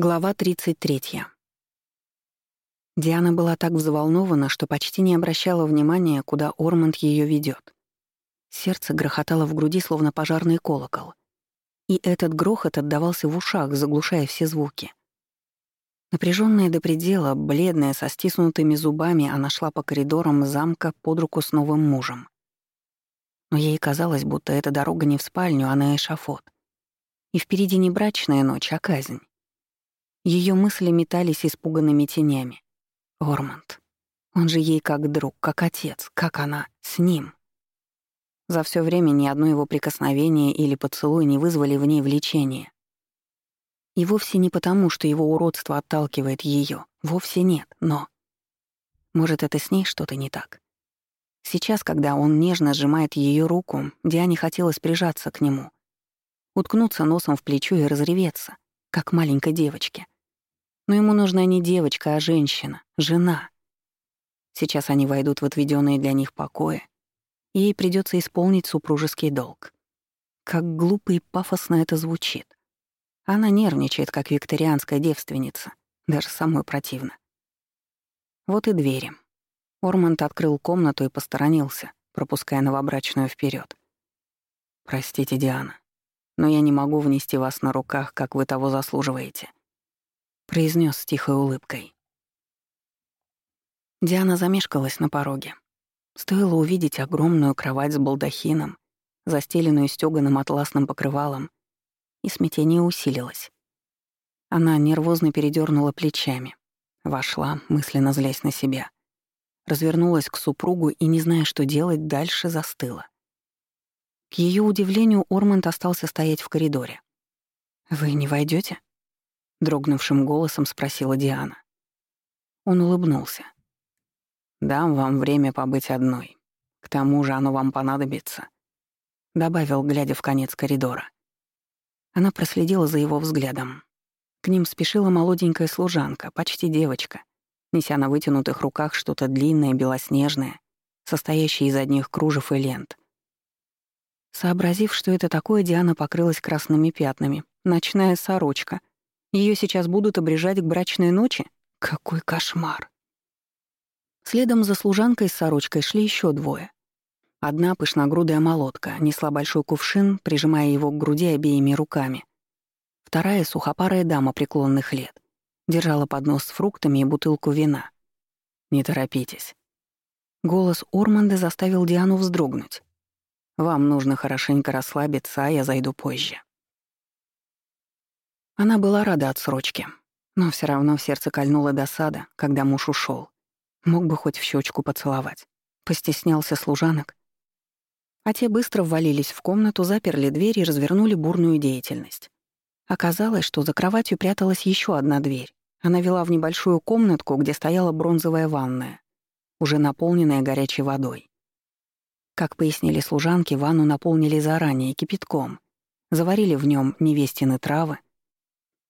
Глава 33. Диана была так взволнована, что почти не обращала внимания, куда Ормонд ее ведет. Сердце грохотало в груди, словно пожарный колокол. И этот грохот отдавался в ушах, заглушая все звуки. Напряженная до предела, бледная, со стиснутыми зубами, она шла по коридорам замка под руку с новым мужем. Но ей казалось, будто эта дорога не в спальню, а на эшафот. И впереди не брачная ночь, а казнь. Ее мысли метались испуганными тенями. Орманд. Он же ей как друг, как отец, как она с ним. За все время ни одно его прикосновение или поцелуй не вызвали в ней влечения. И вовсе не потому, что его уродство отталкивает ее, вовсе нет, но... Может, это с ней что-то не так? Сейчас, когда он нежно сжимает ее руку, Диане хотелось прижаться к нему, уткнуться носом в плечо и разреветься, как маленькой девочке. Но ему нужна не девочка, а женщина, жена. Сейчас они войдут в отведенные для них покои, и ей придется исполнить супружеский долг. Как глупо и пафосно это звучит. Она нервничает, как викторианская девственница, даже самой противно. Вот и двери. Орманд открыл комнату и посторонился, пропуская новобрачную вперед. «Простите, Диана, но я не могу внести вас на руках, как вы того заслуживаете», — произнес с тихой улыбкой. Диана замешкалась на пороге. Стоило увидеть огромную кровать с балдахином, застеленную стёганым атласным покрывалом, и смятение усилилось. Она нервозно передернула плечами, вошла, мысленно злясь на себя, развернулась к супругу и, не зная, что делать, дальше застыла. К ее удивлению, Орманд остался стоять в коридоре. «Вы не войдете? Дрогнувшим голосом спросила Диана. Он улыбнулся. «Дам вам время побыть одной. К тому же оно вам понадобится», — добавил, глядя в конец коридора. Она проследила за его взглядом. К ним спешила молоденькая служанка, почти девочка, неся на вытянутых руках что-то длинное, белоснежное, состоящее из одних кружев и лент. Сообразив, что это такое, Диана покрылась красными пятнами. Ночная сорочка. Ее сейчас будут обрежать к брачной ночи? Какой кошмар! Следом за служанкой с сорочкой шли еще двое. Одна пышногрудая молотка несла большой кувшин, прижимая его к груди обеими руками. Вторая — сухопарая дама преклонных лет. Держала поднос с фруктами и бутылку вина. «Не торопитесь». Голос Орманда заставил Диану вздрогнуть. Вам нужно хорошенько расслабиться, а я зайду позже». Она была рада отсрочке, но все равно в сердце кольнула досада, когда муж ушел. Мог бы хоть в щечку поцеловать. Постеснялся служанок. А те быстро ввалились в комнату, заперли дверь и развернули бурную деятельность. Оказалось, что за кроватью пряталась еще одна дверь. Она вела в небольшую комнатку, где стояла бронзовая ванная, уже наполненная горячей водой. Как пояснили служанки, ванну наполнили заранее кипятком. Заварили в нем невестины травы.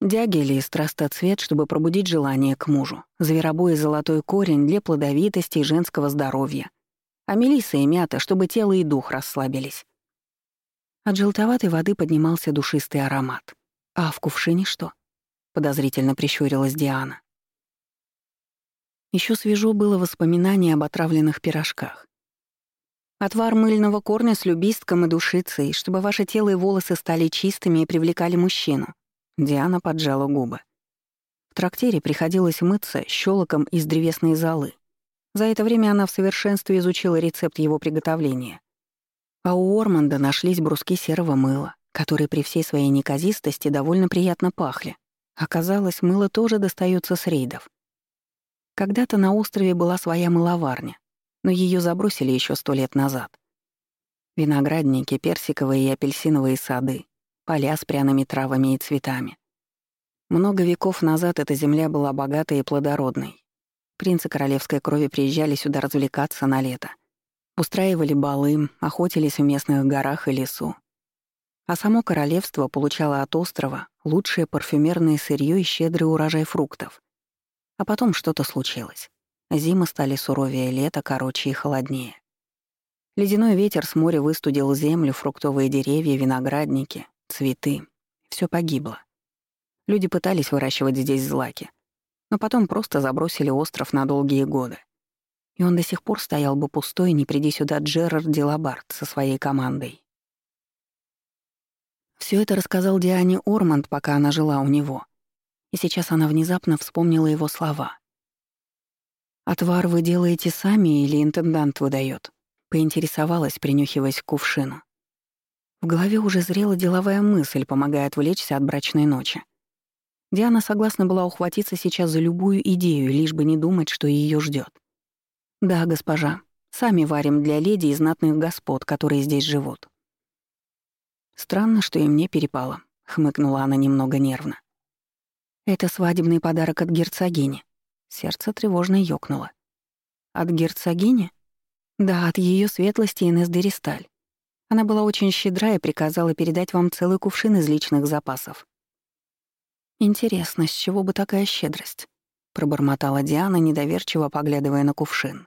Дягели и страстоцвет, чтобы пробудить желание к мужу. Зверобой и золотой корень для плодовитости и женского здоровья. А мелиса и мята, чтобы тело и дух расслабились. От желтоватой воды поднимался душистый аромат. А в кувшине что? Подозрительно прищурилась Диана. Еще свежо было воспоминание об отравленных пирожках. Отвар мыльного корня с любистком и душицей, чтобы ваше тело и волосы стали чистыми и привлекали мужчину. Диана поджала губы. В трактире приходилось мыться щелоком из древесной золы. За это время она в совершенстве изучила рецепт его приготовления. А у Орманда нашлись бруски серого мыла, которые при всей своей неказистости довольно приятно пахли. Оказалось, мыло тоже достается с рейдов. Когда-то на острове была своя мыловарня, но ее забросили еще сто лет назад. Виноградники, персиковые и апельсиновые сады, поля с пряными травами и цветами. Много веков назад эта земля была богатой и плодородной. Принцы королевской крови приезжали сюда развлекаться на лето. Устраивали балы, охотились в местных горах и лесу. А само королевство получало от острова лучшее парфюмерное сырье и щедрый урожай фруктов. А потом что-то случилось. Зимы стали суровее, лето короче и холоднее. Ледяной ветер с моря выстудил землю, фруктовые деревья, виноградники, цветы. Все погибло. Люди пытались выращивать здесь злаки, но потом просто забросили остров на долгие годы. И он до сих пор стоял бы пустой, не приди сюда Джерард Дилабард со своей командой. Все это рассказал Диане Орманд, пока она жила у него. И сейчас она внезапно вспомнила его слова. «Отвар вы делаете сами или интендант выдает? поинтересовалась, принюхиваясь к кувшину. В голове уже зрела деловая мысль, помогая отвлечься от брачной ночи. Диана согласна была ухватиться сейчас за любую идею, лишь бы не думать, что ее ждет. «Да, госпожа, сами варим для леди и знатных господ, которые здесь живут». «Странно, что и мне перепало», — хмыкнула она немного нервно. «Это свадебный подарок от герцогини». Сердце тревожно ёкнуло. «От герцогини?» «Да, от ее светлости Инесс Деристаль. Она была очень щедра и приказала передать вам целый кувшин из личных запасов. «Интересно, с чего бы такая щедрость?» — пробормотала Диана, недоверчиво поглядывая на кувшин.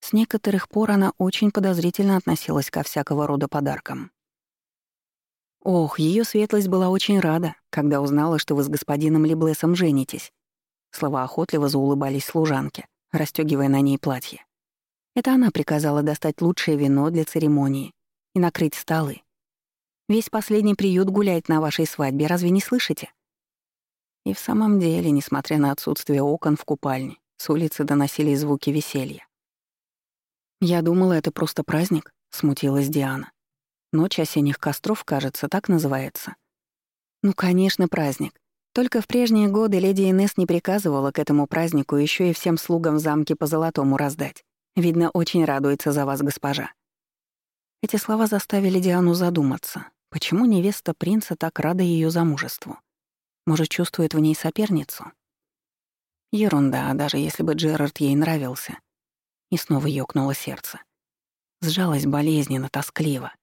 С некоторых пор она очень подозрительно относилась ко всякого рода подаркам. Ох, ее светлость была очень рада, когда узнала, что вы с господином Леблесом женитесь. Слова охотливо заулыбались служанке, расстегивая на ней платье. Это она приказала достать лучшее вино для церемонии и накрыть столы. Весь последний приют гуляет на вашей свадьбе, разве не слышите? И в самом деле, несмотря на отсутствие окон в купальне, с улицы доносились звуки веселья. «Я думала, это просто праздник», — смутилась Диана. «Ночь осенних костров, кажется, так называется». «Ну, конечно, праздник. Только в прежние годы леди Инесс не приказывала к этому празднику еще и всем слугам в замке по золотому раздать. Видно, очень радуется за вас госпожа». Эти слова заставили Диану задуматься, почему невеста принца так рада ее замужеству. Может, чувствует в ней соперницу? Ерунда, даже если бы Джерард ей нравился. И снова ёкнуло сердце. Сжалось болезненно, тоскливо.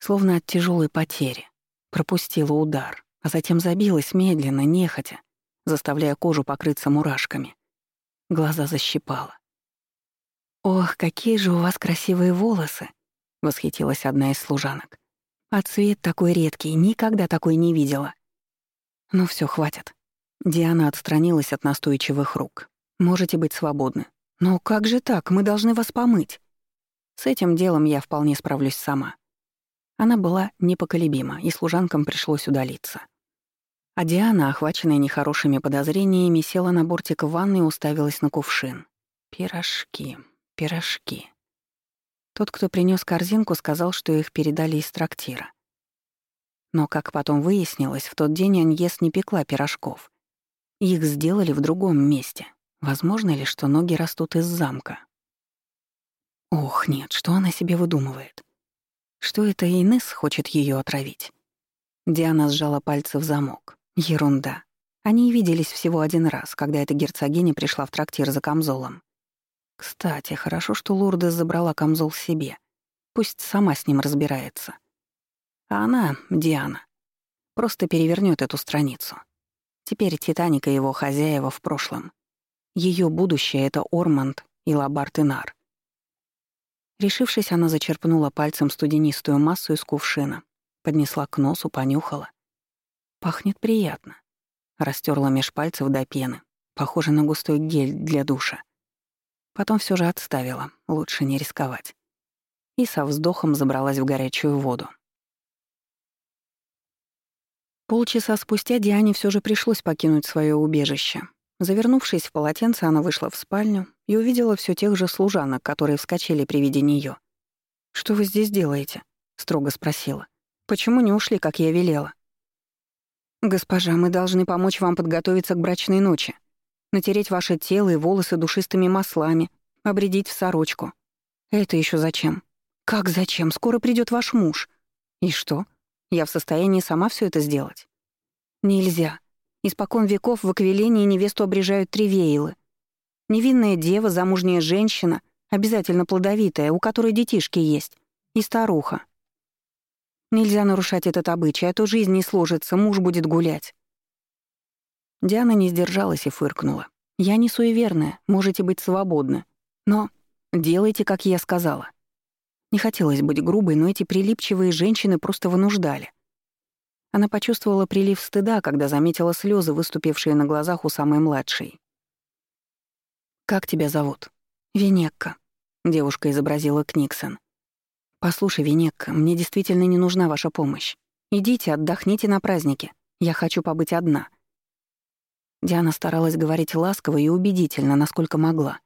Словно от тяжелой потери. Пропустила удар, а затем забилась медленно, нехотя, заставляя кожу покрыться мурашками. Глаза защипала. «Ох, какие же у вас красивые волосы!» — восхитилась одна из служанок. «А цвет такой редкий, никогда такой не видела». «Ну все, хватит». Диана отстранилась от настойчивых рук. «Можете быть свободны». «Но как же так? Мы должны вас помыть». С этим делом я вполне справлюсь сама. Она была непоколебима, и служанкам пришлось удалиться. А Диана, охваченная нехорошими подозрениями, села на бортик ванны и уставилась на кувшин. Пирожки, пирожки. Тот, кто принес корзинку, сказал, что их передали из трактира. Но, как потом выяснилось, в тот день Аньес не пекла пирожков. Их сделали в другом месте. Возможно ли, что ноги растут из замка? Ох, нет, что она себе выдумывает? Что это Инесс хочет ее отравить? Диана сжала пальцы в замок. Ерунда. Они виделись всего один раз, когда эта герцогиня пришла в трактир за камзолом. Кстати, хорошо, что Лурдес забрала камзол себе. Пусть сама с ним разбирается. А она, Диана, просто перевернет эту страницу. Теперь Титаника его хозяева в прошлом. Ее будущее — это Орманд и Лабарт Инар. Решившись, она зачерпнула пальцем студенистую массу из кувшина, поднесла к носу, понюхала. Пахнет приятно. Растерла меж пальцев до пены, похоже на густой гель для душа. Потом все же отставила, лучше не рисковать. И со вздохом забралась в горячую воду. Полчаса спустя Диане все же пришлось покинуть свое убежище. Завернувшись в полотенце, она вышла в спальню и увидела все тех же служанок, которые вскочили при виде нее. «Что вы здесь делаете?» — строго спросила. «Почему не ушли, как я велела?» «Госпожа, мы должны помочь вам подготовиться к брачной ночи. Натереть ваше тело и волосы душистыми маслами, обредить в сорочку. Это еще зачем? Как зачем? Скоро придет ваш муж. И что? Я в состоянии сама все это сделать. Нельзя. Испокон веков в Аквилении невесту обрежают три вейлы. Невинная дева, замужняя женщина, обязательно плодовитая, у которой детишки есть, и старуха. Нельзя нарушать этот обычай, а то жизнь не сложится, муж будет гулять. Диана не сдержалась и фыркнула. «Я не суеверная, можете быть свободны. Но делайте, как я сказала. Не хотелось быть грубой, но эти прилипчивые женщины просто вынуждали. Она почувствовала прилив стыда, когда заметила слезы, выступившие на глазах у самой младшей. «Как тебя зовут?» «Венекка», — девушка изобразила Книксон. «Послушай, Венекка, мне действительно не нужна ваша помощь. Идите, отдохните на празднике. Я хочу побыть одна». Диана старалась говорить ласково и убедительно, насколько могла.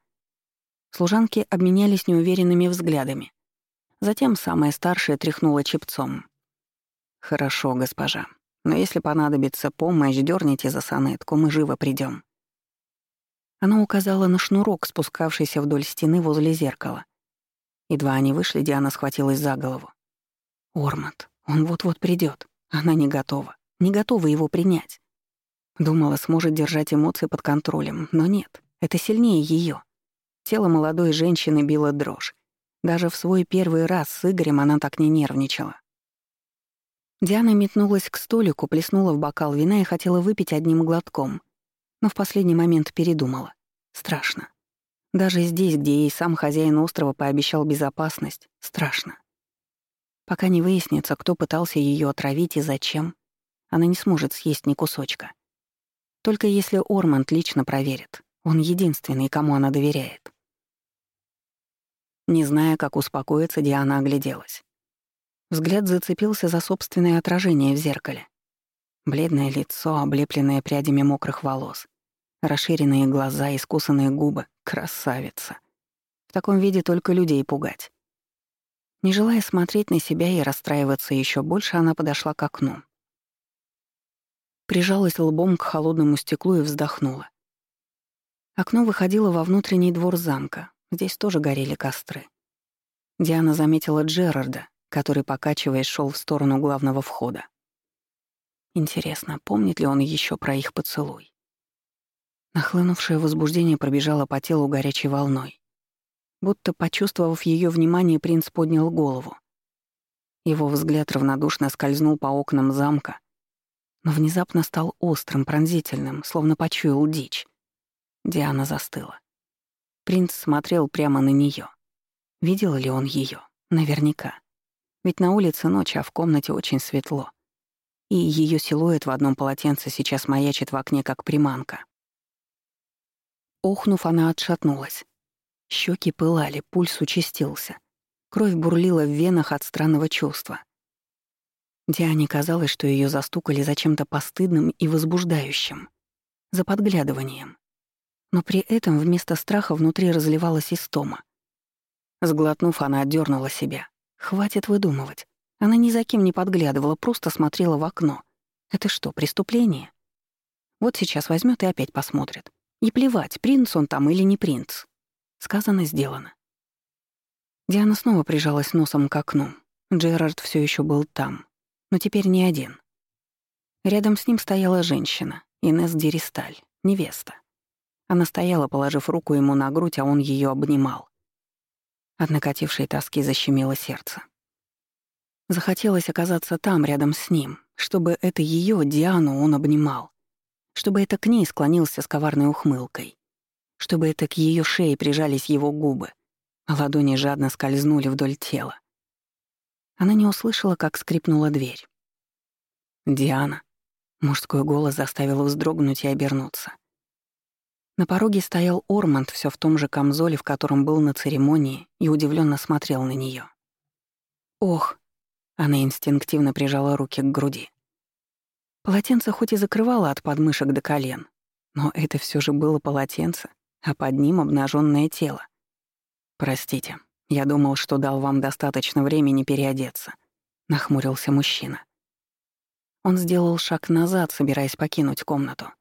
Служанки обменялись неуверенными взглядами. Затем самая старшая тряхнула чепцом. «Хорошо, госпожа. Но если понадобится помощь, дёрните за сонетку, мы живо придём». Она указала на шнурок, спускавшийся вдоль стены возле зеркала. Едва они вышли, Диана схватилась за голову. «Ормат, он вот-вот придёт. Она не готова. Не готова его принять. Думала, сможет держать эмоции под контролем, но нет. Это сильнее её. Тело молодой женщины било дрожь. Даже в свой первый раз с Игорем она так не нервничала. Диана метнулась к столику, плеснула в бокал вина и хотела выпить одним глотком. Но в последний момент передумала. Страшно. Даже здесь, где ей сам хозяин острова пообещал безопасность, страшно. Пока не выяснится, кто пытался ее отравить и зачем, она не сможет съесть ни кусочка. Только если Орманд лично проверит. Он единственный, кому она доверяет. Не зная, как успокоиться, Диана огляделась. Взгляд зацепился за собственное отражение в зеркале. Бледное лицо, облепленное прядями мокрых волос. Расширенные глаза, искусанные губы. Красавица. В таком виде только людей пугать. Не желая смотреть на себя и расстраиваться еще больше, она подошла к окну. Прижалась лбом к холодному стеклу и вздохнула. Окно выходило во внутренний двор замка. Здесь тоже горели костры. Диана заметила Джерарда, который, покачиваясь, шел в сторону главного входа. Интересно, помнит ли он еще про их поцелуй? Нахлынувшее возбуждение пробежало по телу горячей волной. Будто, почувствовав ее внимание, принц поднял голову. Его взгляд равнодушно скользнул по окнам замка, но внезапно стал острым, пронзительным, словно почуял дичь. Диана застыла. Принц смотрел прямо на нее. Видел ли он ее? Наверняка. Ведь на улице ночь, а в комнате очень светло. И ее силуэт в одном полотенце сейчас маячит в окне, как приманка. Охнув, она отшатнулась. Щеки пылали, пульс участился. Кровь бурлила в венах от странного чувства. Диане казалось, что ее застукали за чем-то постыдным и возбуждающим. За подглядыванием. Но при этом вместо страха внутри разливалась истома. Сглотнув, она отдернула себя. Хватит выдумывать. Она ни за кем не подглядывала, просто смотрела в окно. Это что, преступление? Вот сейчас возьмет и опять посмотрит. И плевать, принц он там или не принц. Сказано, сделано. Диана снова прижалась носом к окну. Джерард все еще был там, но теперь не один. Рядом с ним стояла женщина, Инесс Деристаль, невеста. Она стояла, положив руку ему на грудь, а он ее обнимал. От накатившей тоски защемило сердце. Захотелось оказаться там, рядом с ним, чтобы это ее, Диану, он обнимал. Чтобы это к ней склонился с коварной ухмылкой. Чтобы это к ее шее прижались его губы, а ладони жадно скользнули вдоль тела. Она не услышала, как скрипнула дверь. «Диана». Мужской голос заставил вздрогнуть и обернуться. На пороге стоял Орманд все в том же камзоле, в котором был на церемонии, и удивленно смотрел на нее. «Ох!» — она инстинктивно прижала руки к груди. Полотенце хоть и закрывало от подмышек до колен, но это все же было полотенце, а под ним обнаженное тело. «Простите, я думал, что дал вам достаточно времени переодеться», — нахмурился мужчина. Он сделал шаг назад, собираясь покинуть комнату.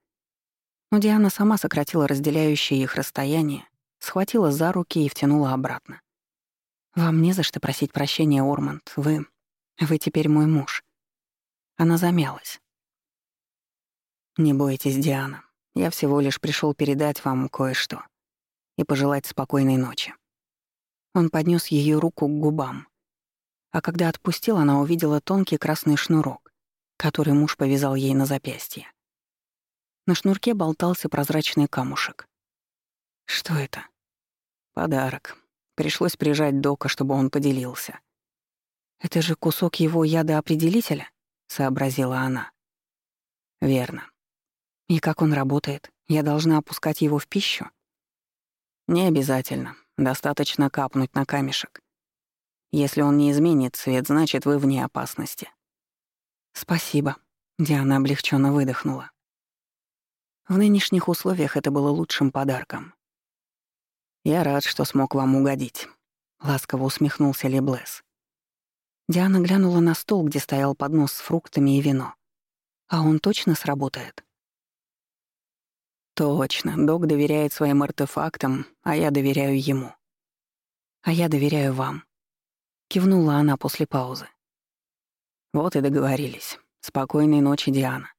Но Диана сама сократила разделяющее их расстояние, схватила за руки и втянула обратно. «Вам не за что просить прощения, Орманд. Вы... вы теперь мой муж». Она замялась. «Не бойтесь, Диана. Я всего лишь пришел передать вам кое-что и пожелать спокойной ночи». Он поднес ее руку к губам. А когда отпустил, она увидела тонкий красный шнурок, который муж повязал ей на запястье. На шнурке болтался прозрачный камушек. Что это? Подарок. Пришлось прижать Дока, чтобы он поделился. Это же кусок его яда-определителя? сообразила она. Верно. И как он работает? Я должна опускать его в пищу? Не обязательно. Достаточно капнуть на камешек. Если он не изменит цвет, значит, вы вне опасности. Спасибо. Диана облегченно выдохнула. В нынешних условиях это было лучшим подарком. «Я рад, что смог вам угодить», — ласково усмехнулся Леблес. Диана глянула на стол, где стоял поднос с фруктами и вино. «А он точно сработает?» «Точно. Док доверяет своим артефактам, а я доверяю ему». «А я доверяю вам», — кивнула она после паузы. «Вот и договорились. Спокойной ночи, Диана».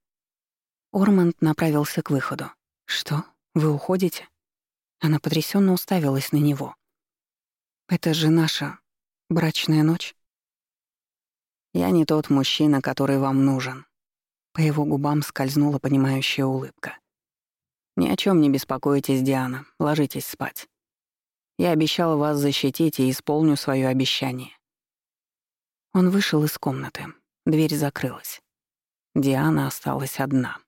Орманд направился к выходу. «Что? Вы уходите?» Она потрясенно уставилась на него. «Это же наша брачная ночь?» «Я не тот мужчина, который вам нужен». По его губам скользнула понимающая улыбка. «Ни о чем не беспокойтесь, Диана. Ложитесь спать. Я обещал вас защитить и исполню свое обещание». Он вышел из комнаты. Дверь закрылась. Диана осталась одна.